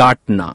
काटना